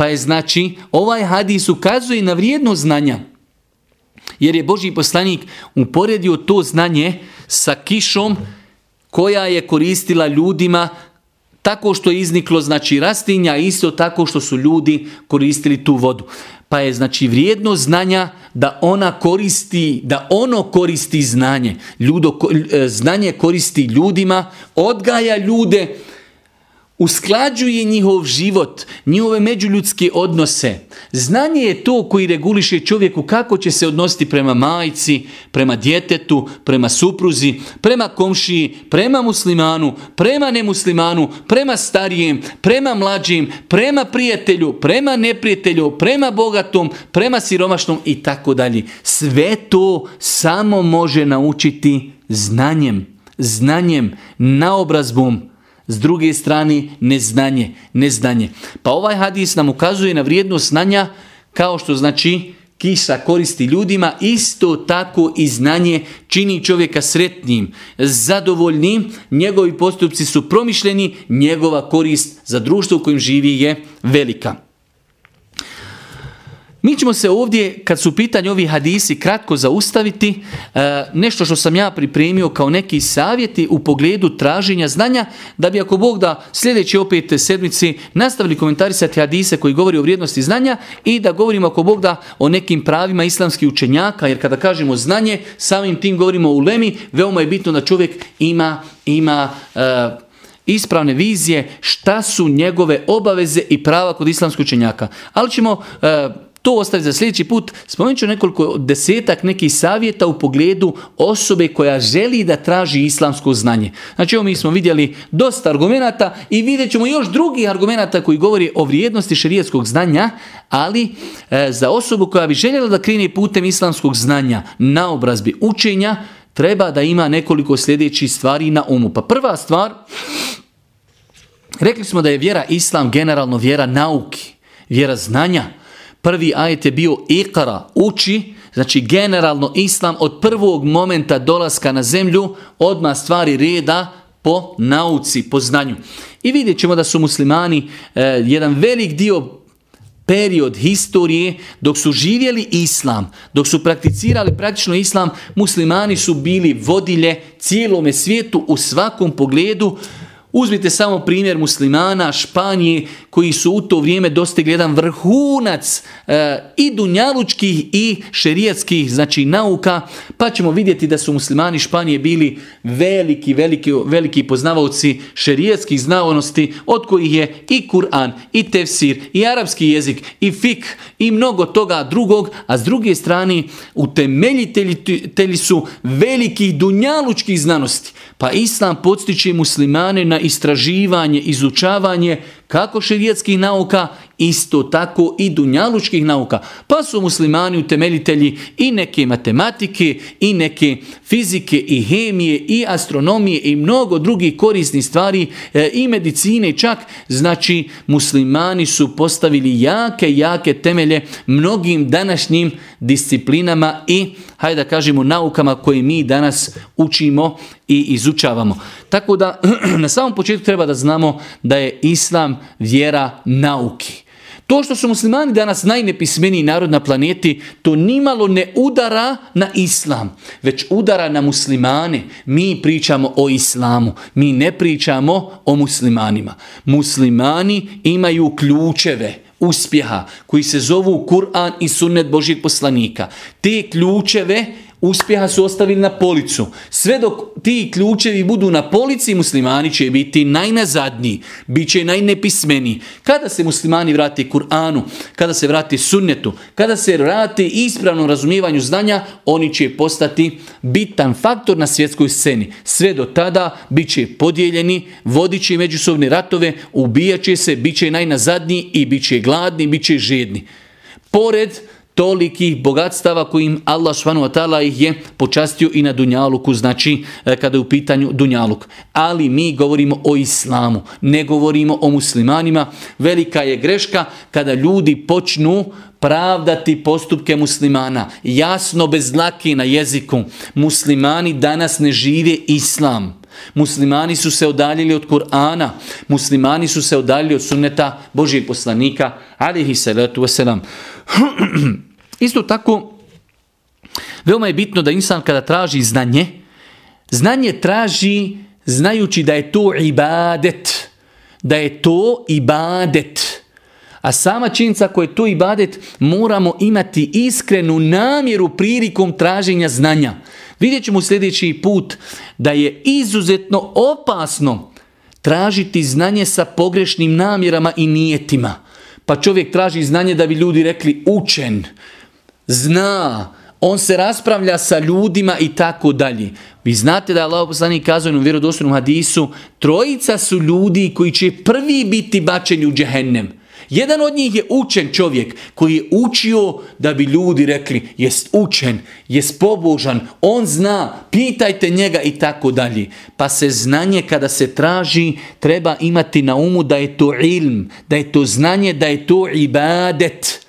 Speaker 1: Pa je znači, ovaj hadis ukazuje na vrijednost znanja. Jer je Boži poslanik uporedio to znanje sa kišom koja je koristila ljudima tako što je izniklo znači rastinja, isto tako što su ljudi koristili tu vodu. Pa je znači vrijedno znanja da ona koristi, da ono koristi znanje. Ljudo, e, znanje koristi ljudima, odgaja ljude, usklađuje njihov život, njihove međuljudske odnose. Znanje je to koji reguliše čovjeku kako će se odnositi prema majci, prema djetetu, prema supruzi, prema komšiji, prema muslimanu, prema nemuslimanu, prema starijem, prema mlađim, prema prijatelju, prema neprijatelju, prema bogatom, prema siromašnom i tako dalje. Sve to samo može naučiti znanjem, znanjem, naobrazbom, s druge strane neznanje, neznanje. Pa ovaj hadis nam ukazuje na vrijednost znanja kao što znači kiša koristi ljudima, isto tako i znanje čini čovjeka sretnim, zadovoljnim, njegovi postupci su promišljeni, njegova korist za društvo u kojem živi je velika. Mi ćemo se ovdje, kad su u pitanju ovi hadisi, kratko zaustaviti. E, nešto što sam ja pripremio kao neki savjeti u pogledu traženja znanja, da bi ako Bog da sljedeće opet sedmici nastavili komentarisati hadise koji govori o vrijednosti znanja i da govorimo ako Bog da o nekim pravima islamskih učenjaka, jer kada kažemo znanje, samim tim govorimo o ulemi, veoma je bitno da čovjek ima, ima e, ispravne vizije šta su njegove obaveze i prava kod islamskih učenjaka. Ali ćemo... To ostaje za sljedeći put. Spomenut ću nekoliko desetak nekih savjeta u pogledu osobe koja želi da traži islamsko znanje. Znači evo mi smo vidjeli dosta argumenata i vidjet ćemo još drugih argumenata koji govori o vrijednosti šerijetskog znanja, ali e, za osobu koja bi željela da krene putem islamskog znanja, na obrazbi učenja, treba da ima nekoliko sljedećih stvari na umu. Pa prva stvar, rekli smo da je vjera islam generalno vjera nauki, vjera znanja, Prvi ajet je bio ikara, uči, znači generalno islam od prvog momenta dolaska na zemlju odmah stvari reda po nauci, po znanju. I vidjet ćemo da su muslimani eh, jedan velik dio period historije dok su živjeli islam, dok su prakticirali praktično islam, muslimani su bili vodilje cijelome svijetu u svakom pogledu Uzmite samo primjer muslimana Španije koji su u to vrijeme dostigli jedan vrhunac e, i dunjalučkih i šerijatskih znači nauka, pa ćemo vidjeti da su muslimani Španije bili veliki, veliki, veliki poznavaoci šerijatskih znanosti od kojih je i Kur'an, i tefsir, i arapski jezik, i fik, i mnogo toga drugog, a s druge strane utemeljitelji su velikih dunjalučkih znanosti. Pa Islam podstiče muslimane na istraživanje, izučavanje kako širijetskih nauka, isto tako i dunjalučkih nauka. Pa su muslimani utemeljitelji i neke matematike, i neke fizike, i hemije, i astronomije, i mnogo drugih korisnih stvari, e, i medicine čak. Znači, muslimani su postavili jake, jake temelje mnogim današnjim disciplinama i, hajde da kažemo, naukama koje mi danas učimo i izučavamo. Tako da, na samom početku treba da znamo da je Islam vjera nauki. To što su muslimani danas najnepismeniji narod na planeti, to nimalo ne udara na islam, već udara na muslimane. Mi pričamo o islamu, mi ne pričamo o muslimanima. Muslimani imaju ključeve uspjeha koji se zovu Kur'an i sunnet Božijeg poslanika. Te ključeve uspjeha su ostavili na policu. Sve dok ti ključevi budu na polici, muslimani će biti najnazadniji, bit će najnepismeniji. Kada se muslimani vrati Kur'anu, kada se vrati sunnetu, kada se vrati ispravnom razumijevanju znanja, oni će postati bitan faktor na svjetskoj sceni. Sve do tada bit će podijeljeni, vodit će međusobne ratove, ubijat će se, bit će najnazadniji i bit će gladni, bit će žedni. Pored tolikih bogatstava kojim Allah subhanahu wa ta'ala ih je počastio i na Dunjaluku, znači e, kada je u pitanju Dunjaluk. Ali mi govorimo o islamu, ne govorimo o muslimanima. Velika je greška kada ljudi počnu pravdati postupke muslimana. Jasno bez dlake na jeziku. Muslimani danas ne žive islam. Muslimani su se odaljili od Kur'ana, muslimani su se odaljili od sunneta Božijeg poslanika, alihi salatu wasalam. Isto tako, veoma je bitno da insan kada traži znanje, znanje traži znajući da je to ibadet, da je to ibadet. A sama činjenica koja je to ibadet, moramo imati iskrenu namjeru prilikom traženja znanja. Vidjet ćemo sljedeći put da je izuzetno opasno tražiti znanje sa pogrešnim namjerama i nijetima. Pa čovjek traži znanje da bi ljudi rekli učen, zna, on se raspravlja sa ljudima i tako dalje. Vi znate da je Allah poslanik kazao u vjerodostojnom hadisu, trojica su ljudi koji će prvi biti bačeni u džehennem. Jedan od njih je učen čovjek koji je učio da bi ljudi rekli jest učen, jest pobožan, on zna, pitajte njega i tako dalje. Pa se znanje kada se traži treba imati na umu da je to ilm, da je to znanje, da je to ibadet.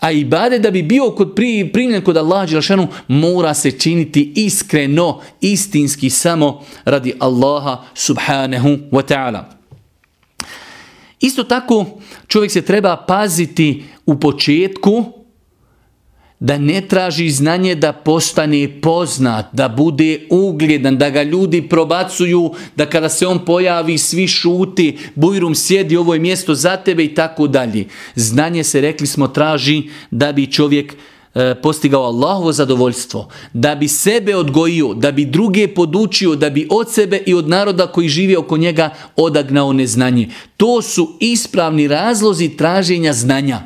Speaker 1: A ibadet da bi bio kod primljen kod Allaha Đelšanu mora se činiti iskreno, istinski samo radi Allaha subhanahu wa ta'ala. Isto tako čovjek se treba paziti u početku da ne traži znanje da postane poznat, da bude ugljedan, da ga ljudi probacuju, da kada se on pojavi svi šuti, bujrum sjedi ovo je mjesto za tebe i tako dalje. Znanje se rekli smo traži da bi čovjek E, postigao Allahovo zadovoljstvo, da bi sebe odgojio, da bi druge podučio, da bi od sebe i od naroda koji živi oko njega odagnao neznanje. To su ispravni razlozi traženja znanja.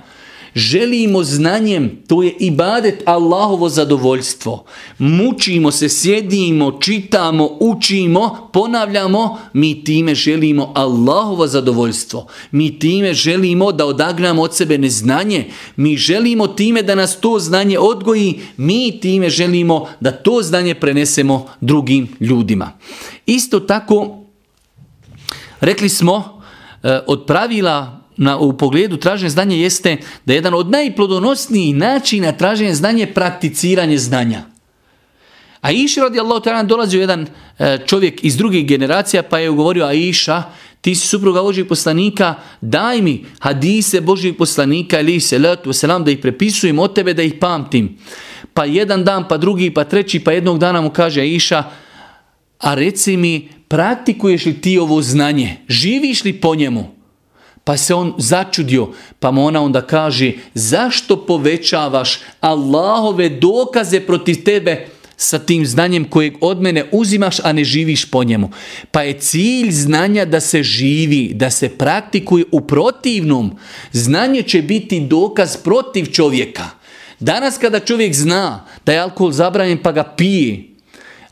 Speaker 1: Želimo znanjem, to je ibadet Allahovo zadovoljstvo. Mučimo se, sjedimo, čitamo, učimo, ponavljamo, mi time želimo Allahovo zadovoljstvo. Mi time želimo da odagnamo od sebe neznanje. Mi želimo time da nas to znanje odgoji. Mi time želimo da to znanje prenesemo drugim ljudima. Isto tako, rekli smo, e, od pravila na, u pogledu traženja znanja jeste da je jedan od najplodonosnijih načina traženja znanja je prakticiranje znanja. A Iša radi Allah ta'ala dolazio jedan e, čovjek iz drugih generacija pa je govorio Aisha ti si supruga Božih poslanika, daj mi hadise Božih poslanika ili se letu selam da ih prepisujem od tebe da ih pamtim. Pa jedan dan, pa drugi, pa treći, pa jednog dana mu kaže Aisha, a reci mi, praktikuješ li ti ovo znanje? Živiš li po njemu? Pa se on začudio, pa mu ona onda kaže, zašto povećavaš Allahove dokaze protiv tebe sa tim znanjem kojeg od mene uzimaš, a ne živiš po njemu. Pa je cilj znanja da se živi, da se praktikuje u protivnom. Znanje će biti dokaz protiv čovjeka. Danas kada čovjek zna da je alkohol zabranjen pa ga pije,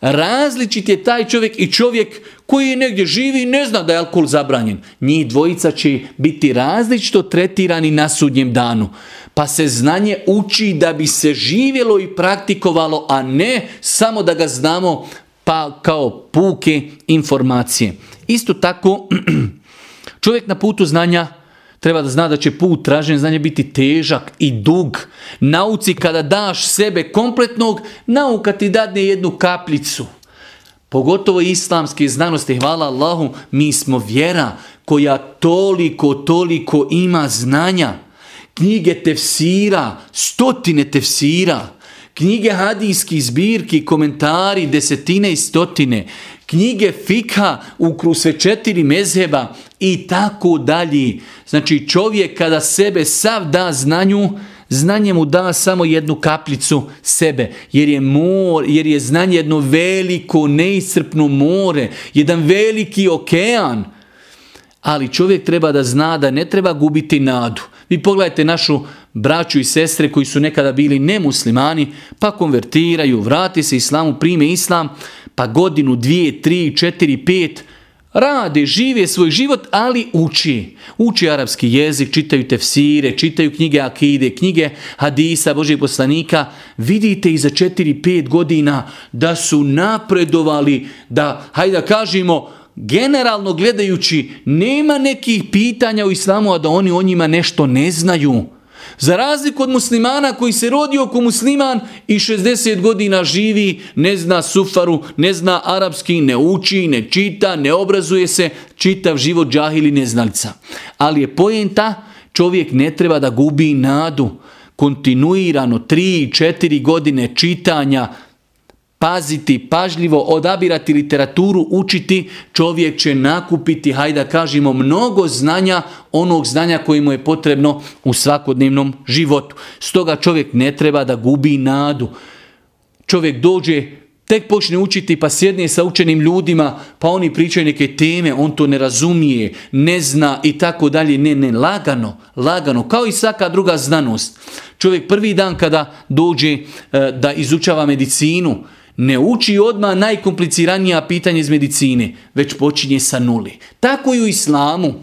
Speaker 1: Različit je taj čovjek i čovjek koji negdje živi i ne zna da je alkohol zabranjen. Njih dvojica će biti različito tretirani na sudnjem danu. Pa se znanje uči da bi se živjelo i praktikovalo, a ne samo da ga znamo pa kao puke informacije. Isto tako, čovjek na putu znanja treba da zna da će put traženja znanja biti težak i dug. Nauci kada daš sebe kompletnog, nauka ti dadne jednu kaplicu. Pogotovo islamske znanosti, hvala Allahu, mi smo vjera koja toliko, toliko ima znanja. Knjige tefsira, stotine tefsira, knjige hadijski zbirki, komentari, desetine i stotine, knjige fika u sve četiri mezheba i tako dalje. Znači čovjek kada sebe sav da znanju, znanje mu da samo jednu kaplicu sebe, jer je, mor, jer je znanje jedno veliko, neiscrpno more, jedan veliki okean. Ali čovjek treba da zna da ne treba gubiti nadu. Vi pogledajte našu braću i sestre koji su nekada bili nemuslimani, pa konvertiraju, vrati se islamu, prime islam, pa godinu, dvije, tri, četiri, pet, rade, žive svoj život, ali uči. Uči arapski jezik, čitaju tefsire, čitaju knjige akide, knjige hadisa, Božeg poslanika. Vidite i za 4-5 godina da su napredovali, da, hajde da kažemo, generalno gledajući, nema nekih pitanja u islamu, a da oni o njima nešto ne znaju. Za razliku od muslimana koji se rodio oko musliman i 60 godina živi, ne zna sufaru, ne zna arapski, ne uči, ne čita, ne obrazuje se, čitav život džahili neznalica. Ali je pojenta, čovjek ne treba da gubi nadu. Kontinuirano 3-4 godine čitanja, paziti, pažljivo odabirati literaturu, učiti, čovjek će nakupiti, hajda kažemo, mnogo znanja, onog znanja koji mu je potrebno u svakodnevnom životu. Stoga čovjek ne treba da gubi nadu. Čovjek dođe, tek počne učiti pa sjedne sa učenim ljudima, pa oni pričaju neke teme, on to ne razumije, ne zna i tako dalje. Ne, ne, lagano, lagano, kao i svaka druga znanost. Čovjek prvi dan kada dođe e, da izučava medicinu, ne uči odmah najkompliciranija pitanja iz medicine, već počinje sa nuli. Tako i u islamu.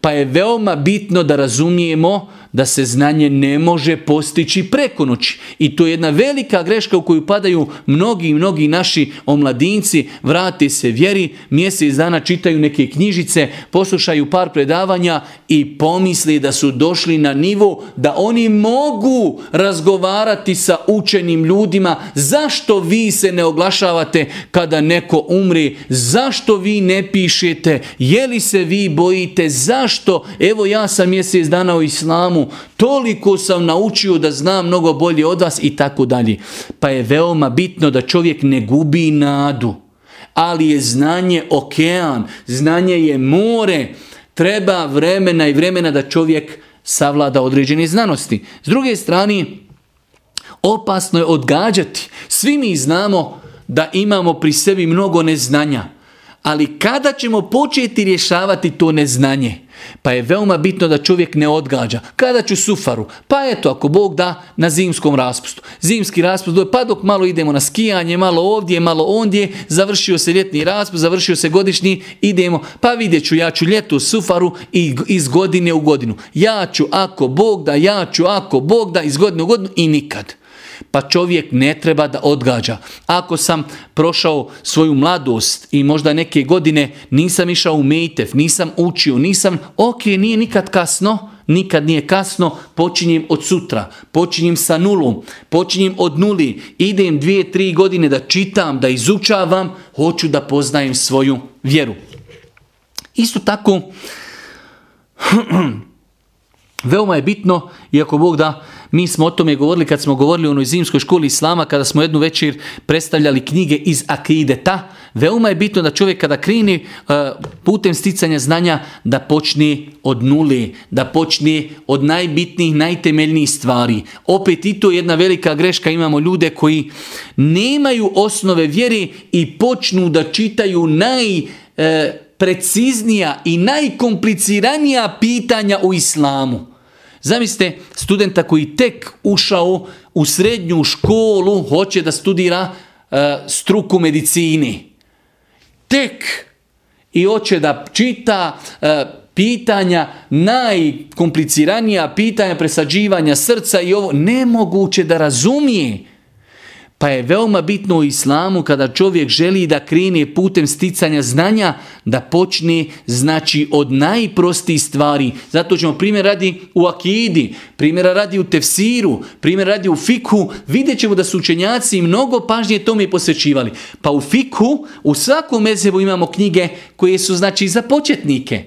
Speaker 1: Pa je veoma bitno da razumijemo da se znanje ne može postići preko noći. I to je jedna velika greška u koju padaju mnogi i mnogi naši omladinci, vrate se vjeri, mjesec dana čitaju neke knjižice, poslušaju par predavanja i pomisli da su došli na nivo da oni mogu razgovarati sa učenim ljudima. Zašto vi se ne oglašavate kada neko umri? Zašto vi ne pišete? Je li se vi bojite? Zašto? Evo ja sam mjesec dana u islamu toliko sam naučio da znam mnogo bolje od vas i tako dalje. Pa je veoma bitno da čovjek ne gubi nadu. Ali je znanje okean, znanje je more. Treba vremena i vremena da čovjek savlada određene znanosti. S druge strane, opasno je odgađati. Svi mi znamo da imamo pri sebi mnogo neznanja. Ali kada ćemo početi rješavati to neznanje? Pa je veoma bitno da čovjek ne odgađa. Kada ću sufaru? Pa eto, ako Bog da, na zimskom raspustu. Zimski raspust, pa dok malo idemo na skijanje, malo ovdje, malo ondje, završio se ljetni raspust, završio se godišnji, idemo, pa vidjet ću, ja ću ljetu sufaru i iz godine u godinu. Ja ću, ako Bog da, ja ću, ako Bog da, iz godine u godinu i nikad. Pa čovjek ne treba da odgađa. Ako sam prošao svoju mladost i možda neke godine nisam išao u mejtev, nisam učio, nisam, ok, nije nikad kasno, nikad nije kasno, počinjem od sutra, počinjem sa nulom, počinjem od nuli, idem dvije, tri godine da čitam, da izučavam, hoću da poznajem svoju vjeru. Isto tako, veoma je bitno, iako Bog da, mi smo o tome govorili kad smo govorili o onoj zimskoj školi Islama, kada smo jednu večer predstavljali knjige iz Akideta. Veoma je bitno da čovjek kada krini uh, putem sticanja znanja da počne od nule, da počne od najbitnijih, najtemeljnijih stvari. Opet i to je jedna velika greška, imamo ljude koji nemaju osnove vjeri i počnu da čitaju najpreciznija uh, i najkompliciranija pitanja u islamu. Zamislite studenta koji tek ušao u srednju školu, hoće da studira e, struku medicini. Tek i hoće da čita e, pitanja, najkompliciranija pitanja presađivanja srca i ovo, nemoguće da razumije. Pa je veoma bitno u islamu kada čovjek želi da krene putem sticanja znanja, da počne znači od najprostijih stvari. Zato ćemo primjer radi u akidi, primjera radi u tefsiru, primjer radi u fiku. Vidjet ćemo da su učenjaci mnogo pažnje tome posvećivali. Pa u fiku, u svakom mezevu imamo knjige koje su znači za početnike.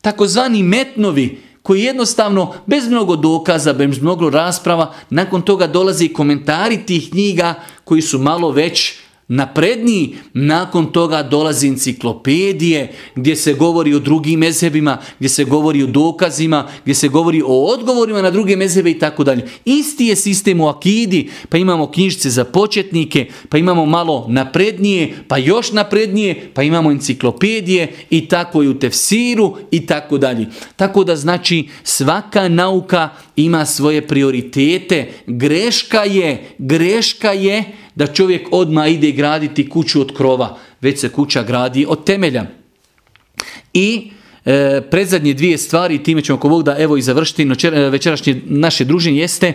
Speaker 1: Takozvani metnovi koji jednostavno bez mnogo dokaza, bez mnogo rasprava, nakon toga dolazi komentari tih knjiga koji su malo već napredniji, nakon toga dolazi enciklopedije gdje se govori o drugim mezhebima, gdje se govori o dokazima, gdje se govori o odgovorima na druge mezhebe i tako dalje. Isti je sistem u akidi, pa imamo knjižice za početnike, pa imamo malo naprednije, pa još naprednije, pa imamo enciklopedije i tako i u tefsiru i tako dalje. Tako da znači svaka nauka ima svoje prioritete. Greška je, greška je da čovjek odmah ide graditi kuću od krova, već se kuća gradi od temelja. I e, predzadnje dvije stvari, time ćemo ako Bog da evo i završiti e, večerašnje naše druženje, jeste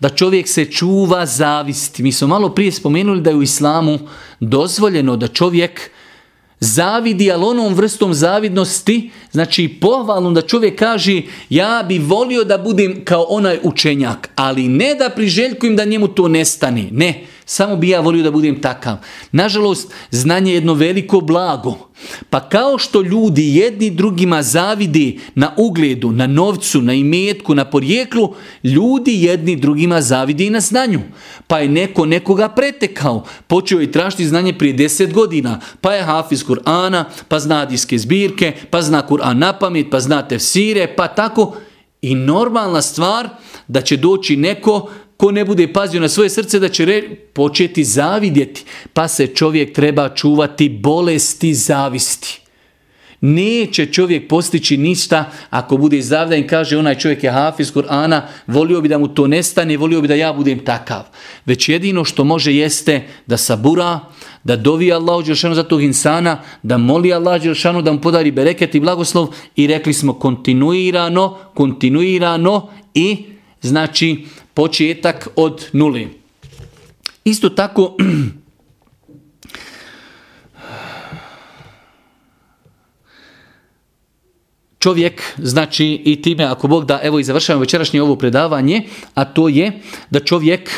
Speaker 1: da čovjek se čuva zavisti. Mi smo malo prije spomenuli da je u islamu dozvoljeno da čovjek zavidi, ali onom vrstom zavidnosti, znači pohvalnom da čovjek kaže ja bi volio da budem kao onaj učenjak, ali ne da priželjkujem da njemu to nestane. Ne, samo bi ja volio da budem takav. Nažalost, znanje je jedno veliko blago. Pa kao što ljudi jedni drugima zavidi na ugledu, na novcu, na imetku, na porijeklu, ljudi jedni drugima zavidi i na znanju. Pa je neko nekoga pretekao. Počeo je tražiti znanje prije deset godina. Pa je hafiz Kur'ana, pa zna diske zbirke, pa zna Kur'an na pamet, pa zna tefsire, pa tako. I normalna stvar da će doći neko Ko ne bude pazio na svoje srce da će početi zavidjeti. Pa se čovjek treba čuvati bolesti zavisti. Neće čovjek postići ništa ako bude zavdan i kaže onaj čovjek je hafiz Kur'ana, volio bi da mu to nestane, volio bi da ja budem takav. Već jedino što može jeste da sabura, da dovi Allahu Đelšanu za tog insana, da moli Allah Đelšanu da mu podari bereket i blagoslov i rekli smo kontinuirano, kontinuirano i znači početak od nuli. Isto tako, čovjek, znači i time, ako Bog da, evo i završavamo večerašnje ovo predavanje, a to je da čovjek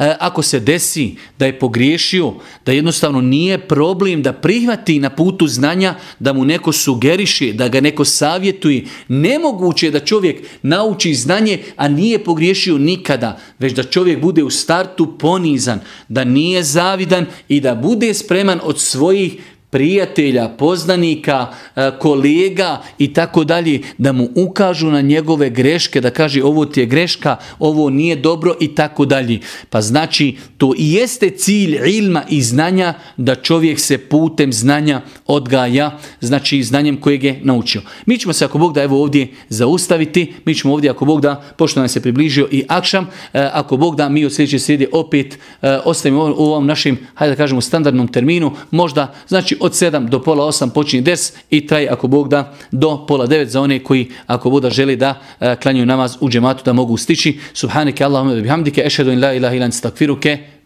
Speaker 1: ako se desi da je pogriješio, da jednostavno nije problem da prihvati na putu znanja, da mu neko sugeriše, da ga neko savjetuje. Nemoguće je da čovjek nauči znanje, a nije pogriješio nikada, već da čovjek bude u startu ponizan, da nije zavidan i da bude spreman od svojih prijatelja, poznanika, e, kolega i tako dalje, da mu ukažu na njegove greške, da kaže ovo ti je greška, ovo nije dobro i tako dalje. Pa znači, to i jeste cilj ilma i znanja, da čovjek se putem znanja odgaja, znači znanjem kojeg je naučio. Mi ćemo se, ako Bog da, evo ovdje zaustaviti, mi ćemo ovdje, ako Bog da, pošto nam se približio i akšam, e, ako Bog da, mi od sljedeće srijede opet e, ostavimo u ovom našem, hajde da kažemo, standardnom terminu, možda, znači od 7 do pola 8 počinje des i traje ako Bog da do pola 9 za one koji ako Bog da želi da klanjaju namaz u džematu da mogu stići. Subhaneke Allahumma bihamdike ešhedu in la ilaha illa anta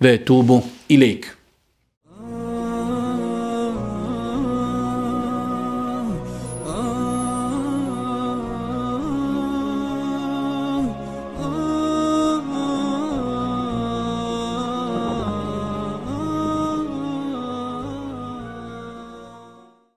Speaker 1: ve tubu ilaik.